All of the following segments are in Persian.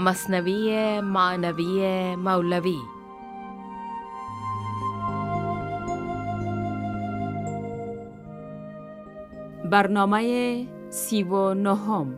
مصنوی معنوی مولوی. برنامه سی و نهم.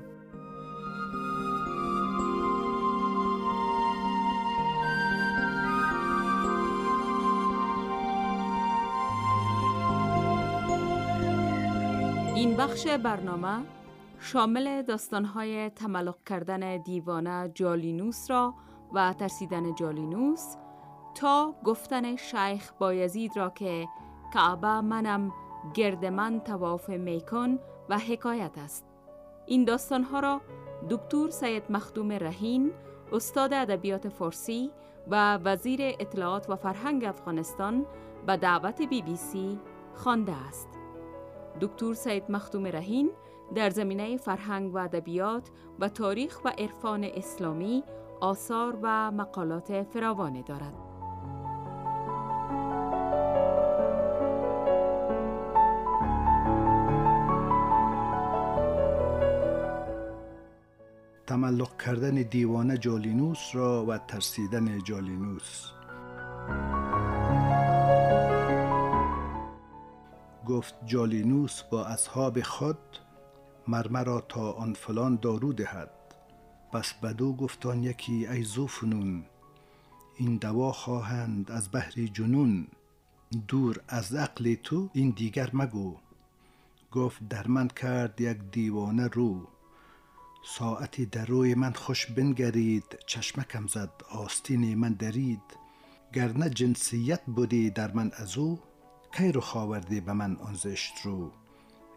این بخش برنامه شامل داستانهای تملق کردن دیوانه جالینوس را و ترسیدن جالینوس تا گفتن شیخ بایزید را که کعبه منم گرد من تواف میکن و حکایت است. این داستانها را دکتر سید مخدوم رهین استاد ادبیات فارسی و وزیر اطلاعات و فرهنگ افغانستان به دعوت بی بی سی خوانده است. دکتر سید مخدوم رهین در زمینه فرهنگ و ادبیات و تاریخ و عرفان اسلامی آثار و مقالات فراوانی دارد. تملق کردن دیوانه جالینوس را و ترسیدن جالینوس گفت جالینوس با اصحاب خود مرمرا تا آن فلان دارو دهد. پس بدو گفتان یکی ای زوفنون این دوا خواهند از بحر جنون. دور از عقل تو این دیگر مگو. گفت در من کرد یک دیوانه رو. ساعتی در روی من خوش بنگرید چشمکم زد آستین من درید. گرنه جنسیت بودی در من از او کی رو خاوردی به من آن زشت رو؟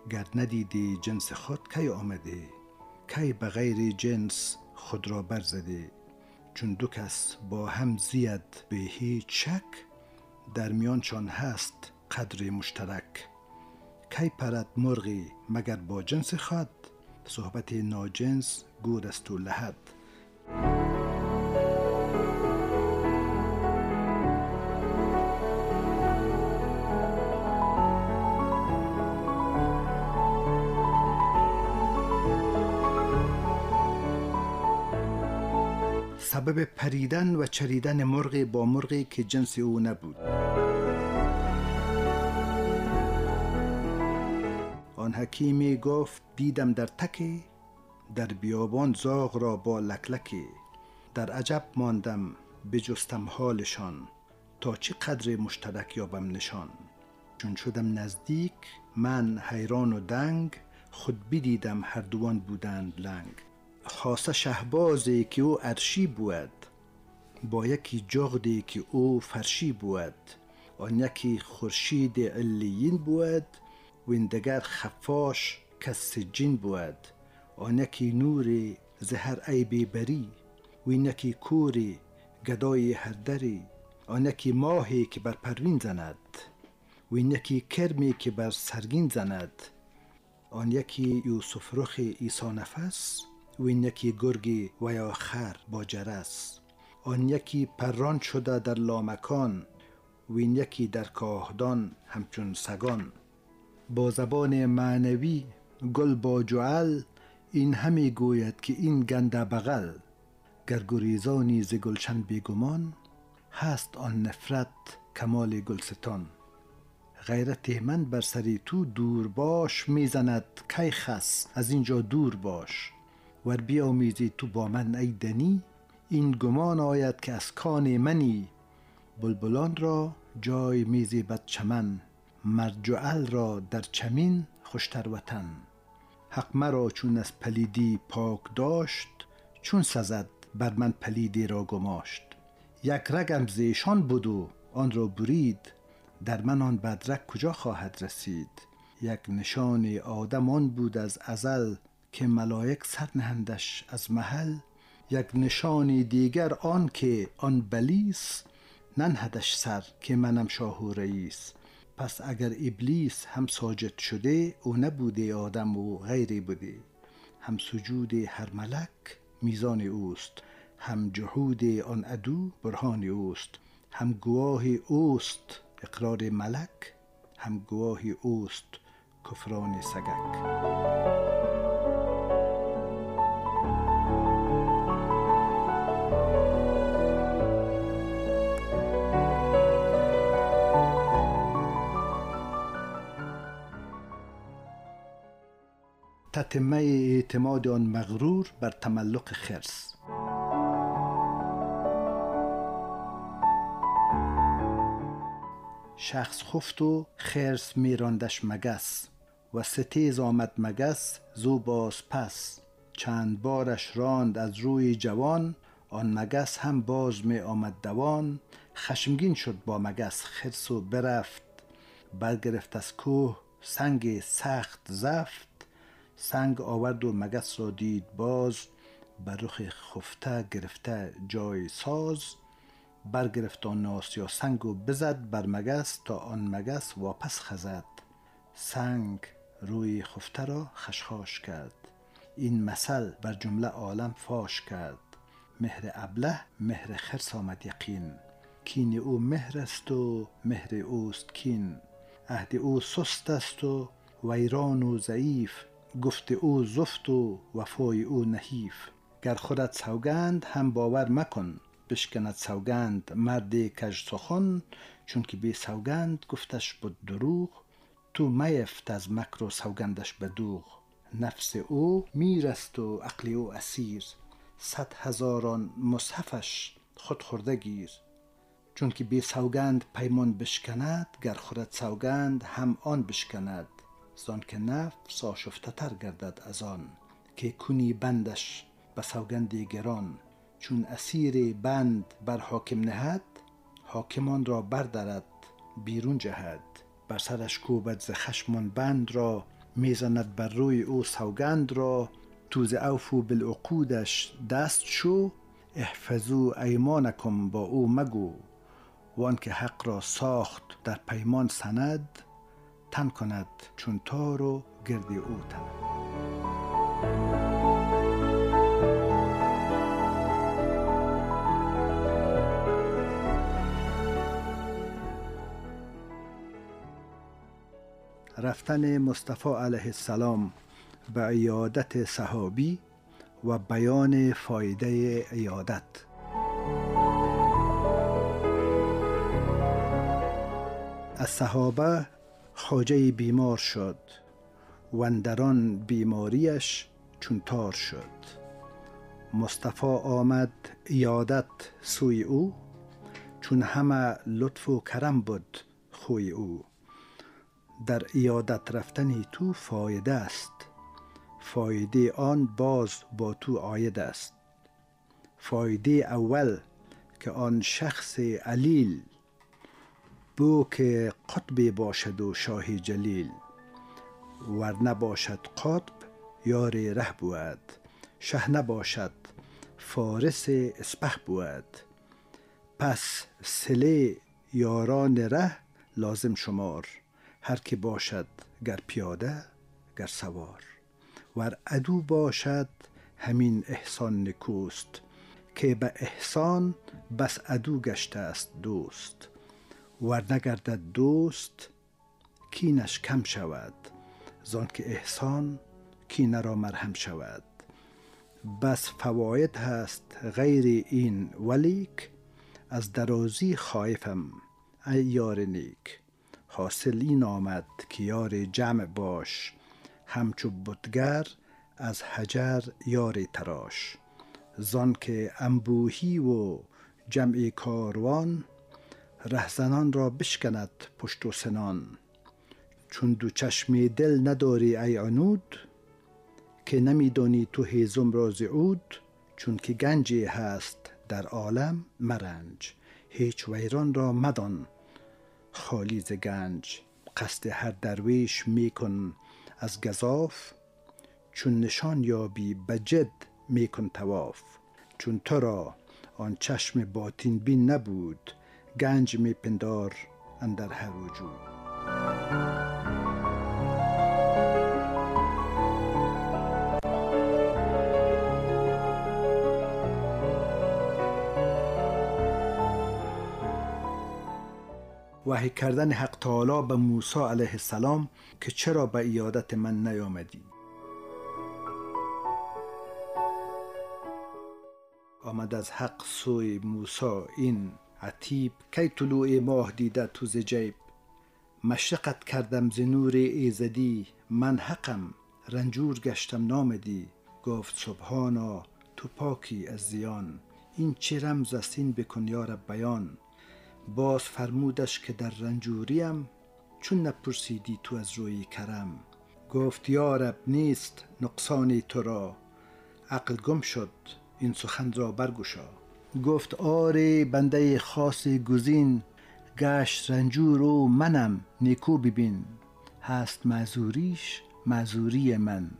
گر ندیدی جنس خود کی آمده کی به غیر جنس خود را برزده چون دو کس با هم زید به هیچ شک در میانشان هست قدر مشترک. کی پرد مرغی مگر با جنس خود؟ صحبت ناجنس گور است و لحد. سبب پریدن و چریدن مرغی با مرغی که جنس او نبود. آن حکیمی گفت دیدم در تکی در بیابان زاغ را با لکلکی در عجب ماندم بجستم حالشان تا چه قدر مشترک یابم نشان. چون شدم نزدیک من حیران و دنگ خود بدیدم هر دوان بودند لنگ. خاصه شهبازی که او عرشی بود با یکی جغدی که او فرشی بود. آن یکی خورشید علیین بود وین دگر خفاش کس سجین بود. آن یکی نور زهر عیبی بری وین یکی کوری گدای هر دری. آن یکی ماهی که بر پروین زند وین یکی کرمی که بر سرگین زند. آن یکی یوسف رخ عیسی نفس وین یکی گرگی و یا خر با جرس. آن یکی پران شده در لامکان وین یکی در کاهدان همچون سگان. با زبان معنوی گل با جعل این همی گوید که این گنده بغل. گر گریزانی ز گلشن بیگمان هست آن نفرت کمال گلستان. غیرت من بر سری تو دور باش می‌زند کی خس از اینجا دور باش. ور بیامیزی تو با من ای دنی این گمان آید که از کان منی. بلبلان را جای میزی بد چمن مرجعل را در چمین خوشتر وطن. حق مرا چون از پلیدی پاک داشت چون سزد بر من پلیدی را گماشت. یک رگم زیشان بود و آن را برید در من آن بدرک کجا خواهد رسید؟ یک نشان آدم آن بود از ازل که ملائک سر نهندش از محل یک نشانی دیگر آن که آن بلیس ننهدش سر که منم شاه و رئیس. پس اگر ابلیس هم ساجد شده او نبوده آدم و غیری بوده. هم سجود هر ملک میزان اوست هم جهود آن ادو برهان اوست. هم گواه اوست اقرار ملک هم گواه اوست کفران سگک. تتمه اعتماد آن مغرور بر تملق خرس. شخص خفت و خرس میراندش مگس و ستیز آمد مگس زو باز پس. چند بارش راند از روی جوان آن مگس هم باز می آمد دوان. خشمگین شد با مگس خرس و برفت. برگرفت از کوه سنگ سخت زفت. سنگ آورد و مگس را دید. باز بر رخ خفته گرفته جای ساز برگرفت آن ناس یا سنگ و بزد بر مگس تا آن مگس واپس خزد. سنگ روی خفته را خشخاش کرد. این مثل بر جمله عالم فاش کرد. مهر ابله مهر خرس آمد یقین. کین او مهر است و مهر اوست کین. عهد او سست است و ویران و ضعیف. گفت او زفت و وفای او نحیف. گر خودت سوگند هم باور مکن. بشکند سوگند مرد کج سخن چون که بی سوگند گفتش بود دروغ. تو میفت از مکر و سوگندش به دوغ. نفس او میرست و عقل او اسیر. صد هزاران مصحفش خود خورده گیر. چون که بی سوگند پیمان بشکند گر خورد سوگند هم آن بشکند. زان که نفس آشفته تر گردد از آن که کنی بندش به سوگند گران. چون اسیر بند بر حاکم نهد حاکمان را بردارد بیرون جهد. بر سرش کوبد ز خشمان بند را می‌زند بر روی او سوگند را. توز اوفو بالعقودش دست شو احفظو ایمانکم با او مگو. وان که حق را ساخت در پیمان سند تن کند چون تار و گرد او تند رفتن مصطفی علیه السلام به عیادت صحابی و بیان فایده عیادت. از صحابه خاجه بیمار شد وندران بیماریش چون تار شد. مصطفی آمد عیادت سوی او چون همه لطف و کرم بود خوی او. در ایادت رفتن تو فایده است فایده آن باز با تو آید است. فایده اول که آن شخص علیل بو که قطب باشد و شاه جلیل ور نباشد قطب یار ره بود شه نباشد فارس اسپه بود. پس سله یاران ره لازم شمار هر که باشد گر پیاده گر سوار. ور عدو باشد همین احسان نکوست که به احسان بس عدو گشته است دوست. ور نگردد دوست کینش کم شود زان که احسان کینه را مرهم شود. بس فواید هست غیر این ولیک از درازی خایفم ای یار نیک. حاصل این آمد که یار جمع باش همچو بودگر از حجر یار تراش. زان که انبوهی و جمع کاروان رهزنان را بشکند پشت و سنان. چون دو چشم دل نداری ای عنود که نمیدانی تو هیزم را زعود چون که گنجی هست در عالم مرنج. هیچ ویران را مدان خالی ز گنج قصد هر درویش میکن از گذاف چون نشان یابی به جد میکن تواف. چون تو را آن چشم باطین بین نبود گنج میپندار اندر هر وجود. وحی کردن حق تعالی به موسی علیه السلام که چرا به ایادت من نیامدی؟ آمد از حق سوی موسی این عتیب کی طلوع ماه دیده تو ز جیب؟ مشرقت کردم ز نور ایزدی من حقم رنجور گشتم نامدی گفت سبحانا تو پاکی از زیان این چه رمز است این بکن یارب بیان. باز فرمودش که در رنجوریم چون نپرسیدی تو از روی کرم. گفت یارب نیست نقصانی تو را عقل گم شد این سخن را برگشا. گفت آره بنده خاص گزین گشت رنجور و منم نیکو ببین. هست معذوریش معذوری من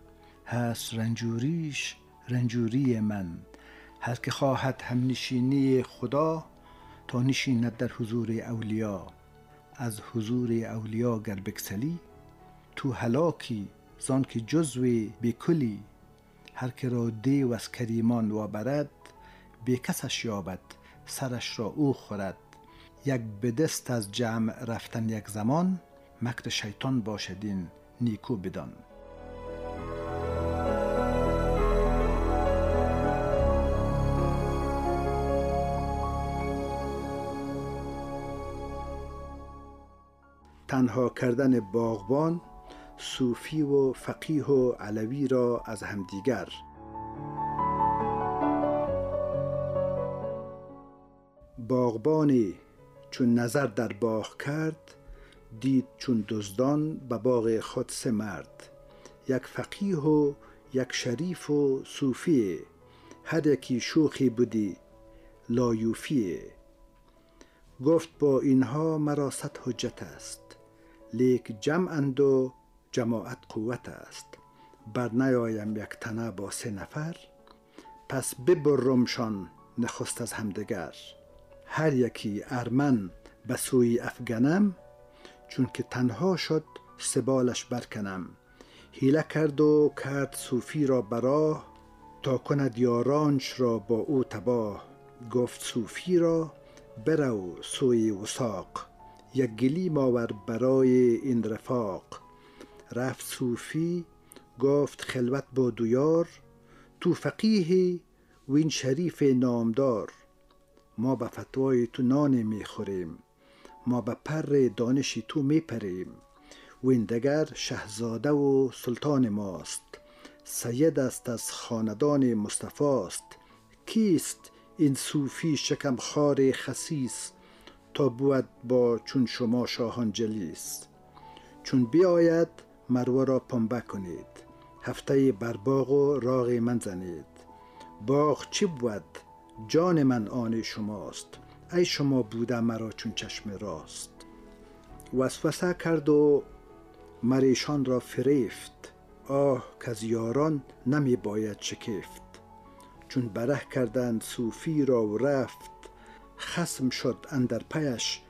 هست رنجوریش رنجوری من. هر که خواهد هم نشینی خدا تا نشیند در حضور اولیا. از حضور اولیا گر بکسلی تو هلاکی زان که جزوی بکلی. هر که را دیو از کریمان و به کسش یابد سرش را او خورد. یک بدست از جمع رفتن یک زمان مکر شیطان باشدین نیکو بدان. تنها کردن باغبان صوفی و فقیه و علوی را از همدیگر. باغبانی چون نظر در باغ کرد دید چون دزدان به باغ خود سه مرد. یک فقیه و یک شریف و صوفی هر یکی شوخی بودی لایوفیه. گفت با اینها مرا صد حجت است لیک جمعند و جماعت قوت است. بر نیایم یک تنه با سه نفر پس ببرمشان نخست از همدگر. هر یکی ارمن به سوی افگنم چون که تنها شد سبالش برکنم. هیله کرد و کرد صوفی را براه تا کند یارانش را با او تباه. گفت صوفی را برو سوی وساق یک گلیم آور برای این رفاق. رفت صوفی گفت خلوت با دویار تو فقیه و این شریف نامدار. ما به فتوای تو نان می‌خوریم. ما به پر دانشی تو میپریم. و این دگر شهزاده و سلطان ماست. سید است از خاندان مصطفاست کیست این صوفی شکم خار خسیس؟ تا بود با چون شما شاهان جلیس. چون بیاید مروه را پنبه کنید. هفته بر باغ و راغ من زنید. باغ چی بود؟ جان من آن شماست ای شما بوده مرا چون چشم راست. وسوسه کرد و مریشان را فریفت آه که از یاران نمی باید شکفت. چون بره کردند صوفی را و رفت خسم شد اندر پیش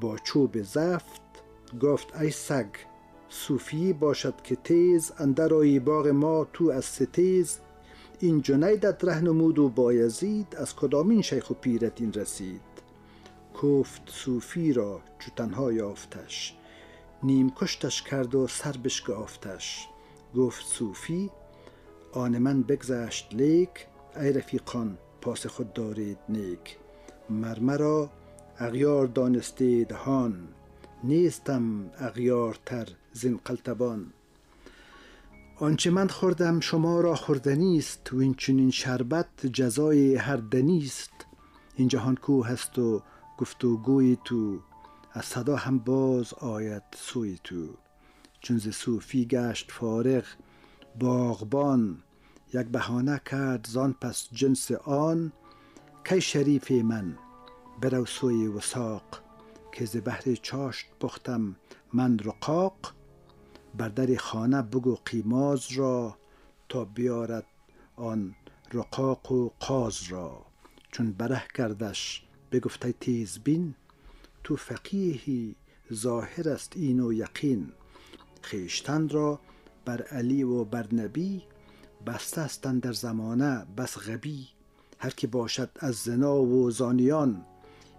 با چوب زفت. گفت ای سگ صوفی باشد که تیز اندر آیی باغ ما تو از ستیز این جنیدت ره نمود و بایزید از کدامین شیخ و پیرت این رسید. کفت صوفی را چو تنها یافتش. نیم کشتش کرد و سر بشکافتش. گفت صوفی آن من بگذشت لیک ای رفیقان پاس خود دارید نیک. مرمرا اغیار دانسته دهان نیستم اغیارتر زین قلتبان. آنچه من خوردم شما را خوردنی است و این چنین شربت جزای هر دنی است. این جهان کو هست و گفتگوی تو از صدا هم باز آید سوی تو. چون ز صوفی گشت فارغ باغبان یک بهانه کرد زان پس جنس آن کی شریف من برو سوی وساق که ز بهر چاشت پختم من رقاق. بر در خانه بگو قیماز را تا بیارد آن رقاق و قاز را. چون بره کردش بگفته تیز بین تو فقیهی ظاهر است این و یقین. خیشتن را بر علی و بر نبی بسته استن در زمانه بس غبی. هر که باشد از زنا و زانیان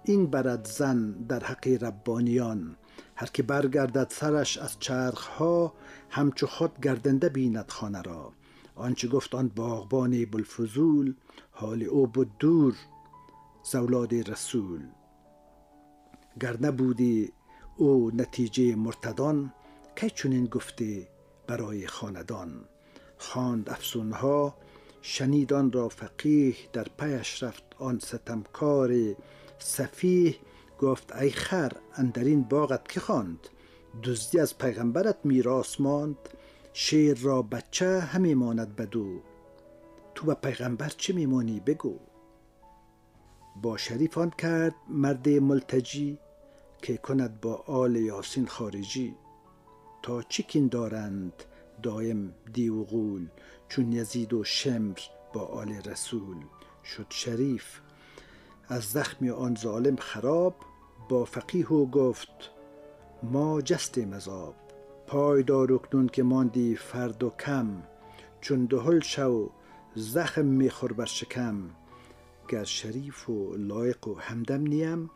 این برد زن در حق ربانیان. هر که برگردد سرش از چرخها همچو خود گردنده بیند خانه را. آنچه گفت آن باغبان بلفزول حال او بود دور زولاد رسول. گر نبودی او نتیجه مرتدان کی چنین گفته برای خاندان؟ خواند افسونها شنید آن را فقیه در پیش رفت آن ستمکار سفیه. گفت ای خر اندر این باغت که خواند؟ دزدی از پیغمبرت میراث ماند شیر را بچه همی ماند بدو. تو به پیغمبر چه میمانی؟ بگو. با شریف آن کرد مرد ملتجی که کند با آل یاسین خارجی. تا چیکین دارند؟ دایم دی غول چون یزید و شمر با آل رسول. شد شریف. از زخم آن ظالم خراب با فقیه و گفت ما جست مذاب پایدار اکنون که ماندی فرد و کم چون دهل شو زخم میخور بر شکم. گر شریف و لایق و همدم نیم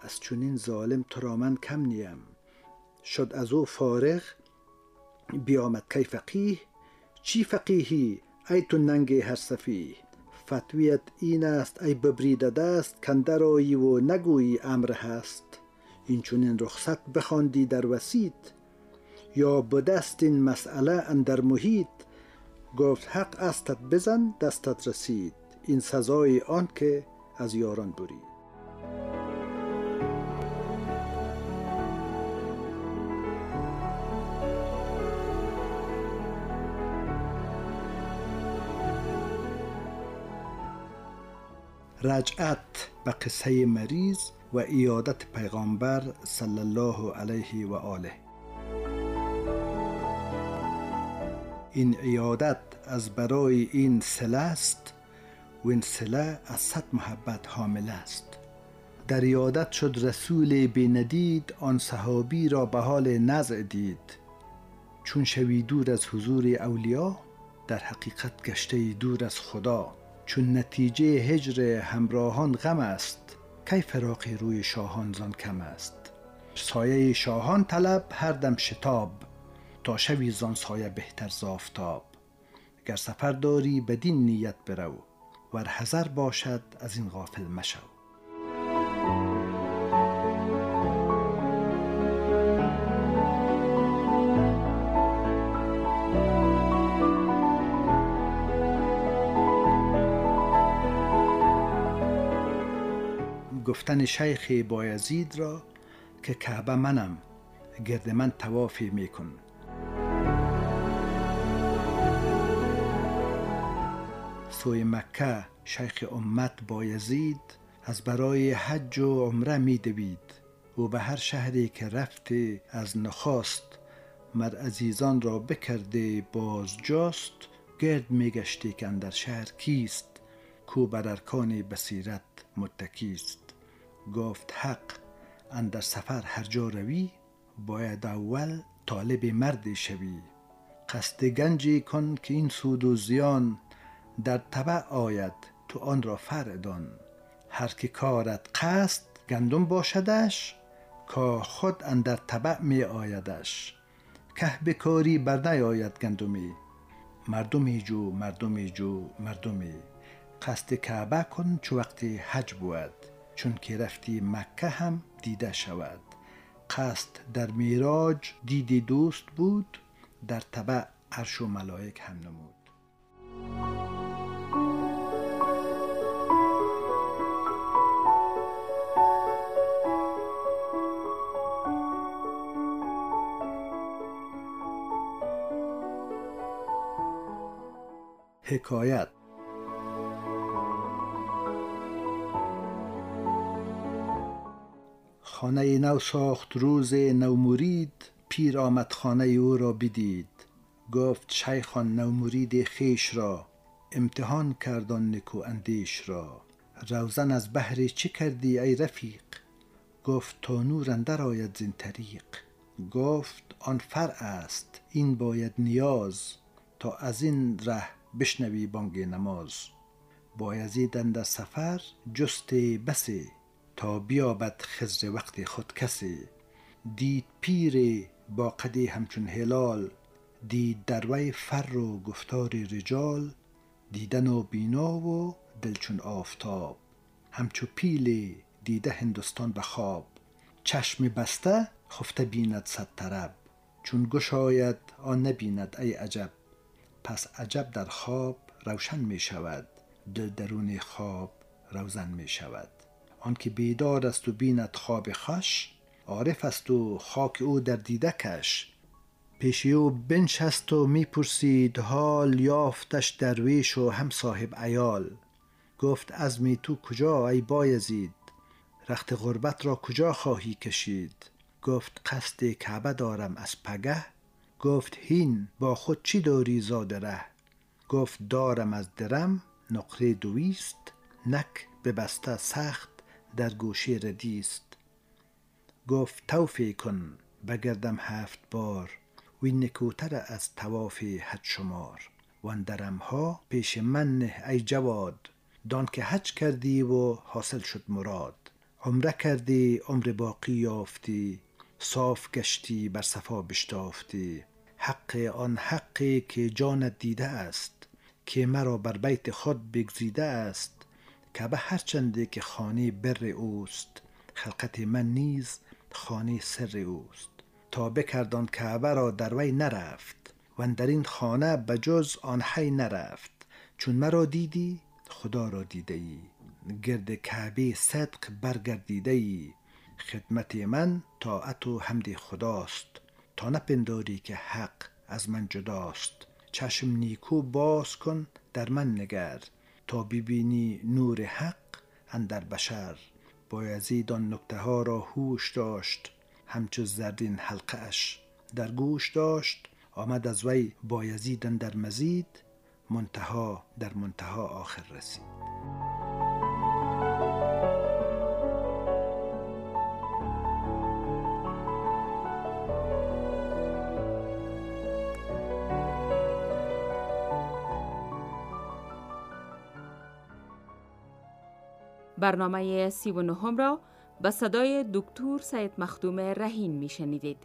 از چونین ظالم تو را من کم نیم. شد از او فارغ بیامد کی فقیه؟ چی فقیهی؟ ای تو ننگ هر سفیه فتویت این است ای ببریده دست کندر آیی و نگویی امر هست. این چونین رخصت بخواندی در وسیط یا بدست این مسئله اندر محیط. گفت حق استت بزن دستت رسید. این سزای آن که از یاران برید. رجعت به قصه مریض و ایادت پیغامبر صلی الله علیه و آله. این ایادت از برای این سله است و این سله از صد محبت حامل است. در ایادت شد رسول بیندید آن صحابی را به حال نزع دید. چون شوی دور از حضور اولیا در حقیقت گشته دور از خدا. چون نتیجه هجر همراهان غم است کی فراقی روی شاهان زان کم است؟ سایه شاهان طلب هر دم شتاب تا شوی زان سایه بهتر زافتاب گر سفر داری بدین نیت برو ور حذر باشد از این غافل مشو. گفتن شیخ بایزید را که کعبه منم گرد من توافی میکن. سوی مکه شیخ امت بایزید از برای حج و عمره می دوید و به هر شهری که رفته از نخواست مر عزیزان را بکرده بازجاست گرد میگشتی که اندر شهر کیست کو بر ارکان بصیرت متکیست. گفت حق اندر سفر هر جا روی باید اول طالب مردی شوی. قصد گنجی کن که این سود و زیان در طبع آید تو آن را فردان هر که کارت قصد گندم باشدش که خود اندر طبع می آیدش. که بکاری بر نیاید گندمی. مردمی جو مردمی جو مردمی. قصد کعبه کن چو وقت حج بود. چون که رفتی مکه هم دیده شود. قصد در میراج دیدی دوست بود در طبع عرش و ملائک هم نمود. حکایت خانه نو ساخت روز نو مرید پیر آمد خانه او را بدید. گفت شیخان نو مرید خیش را. امتحان کردان نکو اندیش را. روزن از بهر چه کردی ای رفیق؟ گفت تا نور اندر آید زین طریق. گفت آن فرع است این باید نیاز. تا از این ره بشنوی بانگ نماز. بایزید اندر سفر جست بسی. تا بیابد خزر وقت خود کسی. دید پیر با قدی همچون هلال دید در وی فر و گفتار رجال دیدن و بینا و دل چون آفتاب. همچو پیل دیده هندوستان به خواب. چشم بسته خفته بیند صد طرب. چون گشاید آن نبیند ای عجب. پس عجب در خواب روشن می شود. دل درون خواب روزن می شود. آنکه بیدار است و بیند خواب خوش عارف است و خاک او در دیده کش پیش او بنشست و می‌پرسید حال یافتش درویش و هم صاحب ایال گفت از می تو کجا ای بایزید؟ رخت غربت را کجا خواهی کشید؟ گفت قصد کعبه دارم از پگه. گفت هین با خود چی داری زاده ره؟ گفت دارم از درم نقره دویست نک بسته سخت در گوشه ردیست. گفت توفی کن بگردم هفت بار. وین نکوتر از تواف حد شمار. وان ها پیش من نه ای جواد. دان که حج کردی و حاصل شد مراد. عمره کردی عمر باقی یافتی. صاف گشتی بر صفا بشتافتی. حق آن حقی که جانت دیده است که مرا بر بیت خود بگزیده است. که به هر چنده که خانه بر اوست خلقت من نیز خانه سر اوست. تا بکردان کعبه را در وی نرفت و در این خانه به جز آن حی نرفت. چون مرا دیدی خدا را دیده ای گرد کعبه صدق برگردیده ای خدمت من طاعت و حمد خداست. تا نپنداری که حق از من جداست. چشم نیکو باز کن در من نگر. تا ببینی نور حق اندر بشر. بایزید آن نکته ها را هوش داشت. همچو زرین حلقه اش در گوش داشت. آمد از وی بایزید در مزید منتها در منتها آخر رسید. برنامه سی و نهم را به صدای دکتر سید مخدوم رهین می شنیدید.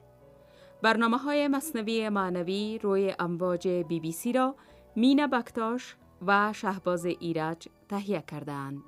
برنامه های مصنوی معنوی روی امواج بی بی سی را مینا بکتاش و شهباز ایرج تهیه کردند.